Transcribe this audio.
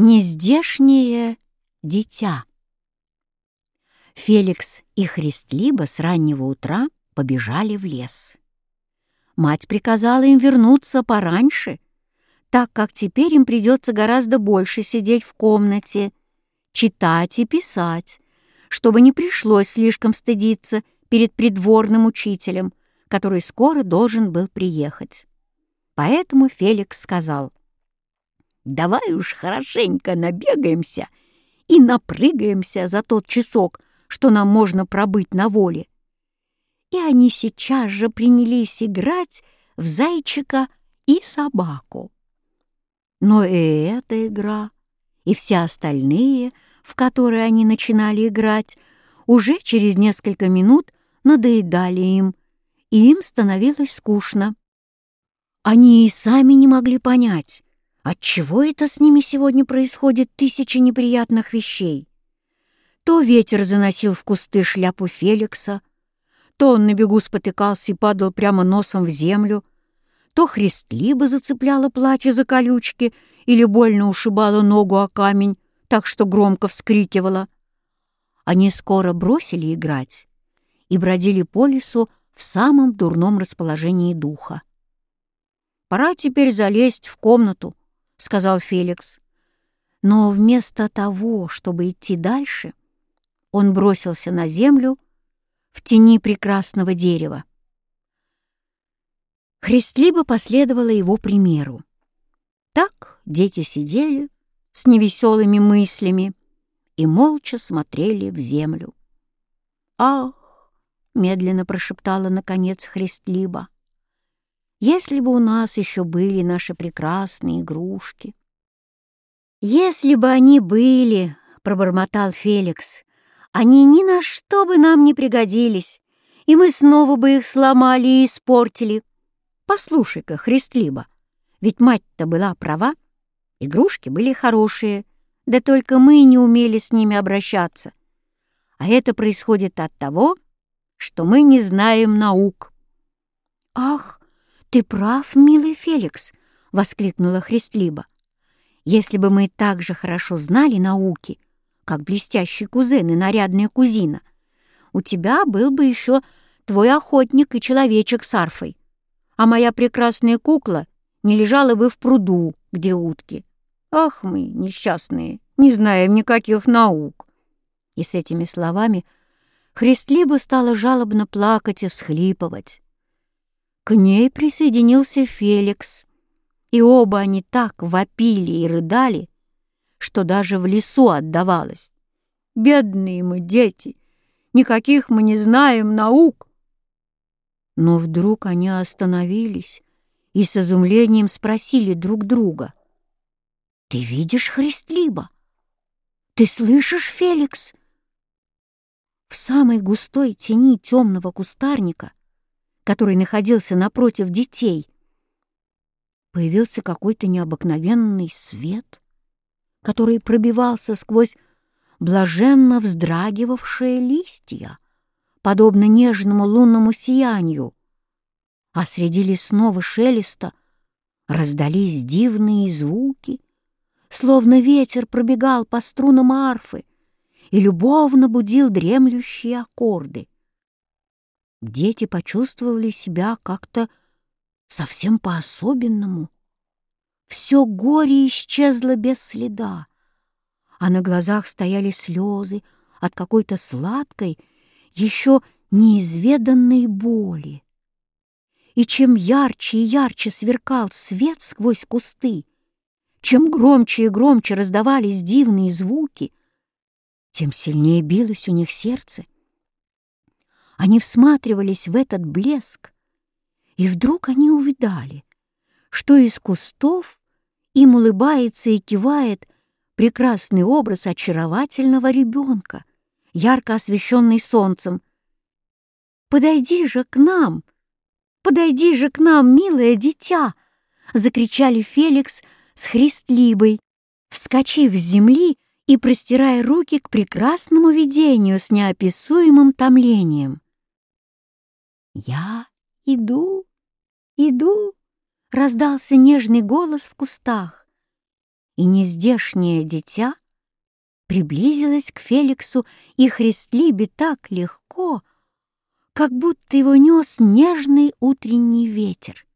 Нездешнее дитя. Феликс и Христлиба с раннего утра побежали в лес. Мать приказала им вернуться пораньше, так как теперь им придется гораздо больше сидеть в комнате, читать и писать, чтобы не пришлось слишком стыдиться перед придворным учителем, который скоро должен был приехать. Поэтому Феликс сказал, Давай уж хорошенько набегаемся и напрыгаемся за тот часок, что нам можно пробыть на воле. И они сейчас же принялись играть в зайчика и собаку. Но и эта игра, и все остальные, в которые они начинали играть, уже через несколько минут надоедали им, и им становилось скучно. Они и сами не могли понять, Отчего это с ними сегодня происходит тысячи неприятных вещей? То ветер заносил в кусты шляпу Феликса, то он на бегу спотыкался и падал прямо носом в землю, то христлибо зацепляло платье за колючки или больно ушибало ногу о камень, так что громко вскрикивала. Они скоро бросили играть и бродили по лесу в самом дурном расположении духа. Пора теперь залезть в комнату, — сказал Феликс. Но вместо того, чтобы идти дальше, он бросился на землю в тени прекрасного дерева. Христлиба последовала его примеру. Так дети сидели с невеселыми мыслями и молча смотрели в землю. «Ах!» — медленно прошептала, наконец, Христлиба. Если бы у нас еще были наши прекрасные игрушки. Если бы они были, — пробормотал Феликс, — они ни на что бы нам не пригодились, и мы снова бы их сломали и испортили. Послушай-ка, Христлиба, ведь мать-то была права, игрушки были хорошие, да только мы не умели с ними обращаться. А это происходит от того, что мы не знаем наук. Ах, «Ты прав, милый Феликс!» — воскликнула Христлиба. «Если бы мы так же хорошо знали науки, как блестящий кузен и нарядная кузина, у тебя был бы еще твой охотник и человечек с арфой, а моя прекрасная кукла не лежала бы в пруду, где утки. Ах мы, несчастные, не знаем никаких наук!» И с этими словами Христлиба стала жалобно плакать и всхлипывать. К ней присоединился Феликс, и оба они так вопили и рыдали, что даже в лесу отдавалось. «Бедные мы дети! Никаких мы не знаем наук!» Но вдруг они остановились и с изумлением спросили друг друга. «Ты видишь Христлиба? Ты слышишь, Феликс?» В самой густой тени темного кустарника который находился напротив детей, появился какой-то необыкновенный свет, который пробивался сквозь блаженно вздрагивавшие листья, подобно нежному лунному сиянию, а среди лесного шелеста раздались дивные звуки, словно ветер пробегал по струнам арфы и любовно будил дремлющие аккорды. Дети почувствовали себя как-то совсем по-особенному. Все горе исчезло без следа, а на глазах стояли слезы от какой-то сладкой, еще неизведанной боли. И чем ярче и ярче сверкал свет сквозь кусты, чем громче и громче раздавались дивные звуки, тем сильнее билось у них сердце — они всматривались в этот блеск, и вдруг они увидали, что из кустов им улыбается и кивает прекрасный образ очаровательного ребенка, ярко освещенный солнцем. «Подойди же к нам! Подойди же к нам, милое дитя!» — закричали Феликс с Христлибой, вскочив с земли и простирая руки к прекрасному видению с неописуемым томлением. «Я иду, иду!» — раздался нежный голос в кустах. и нездешнее дитя приблизилось к Феликсу и Христлибе так легко, как будто его нес нежный утренний ветер.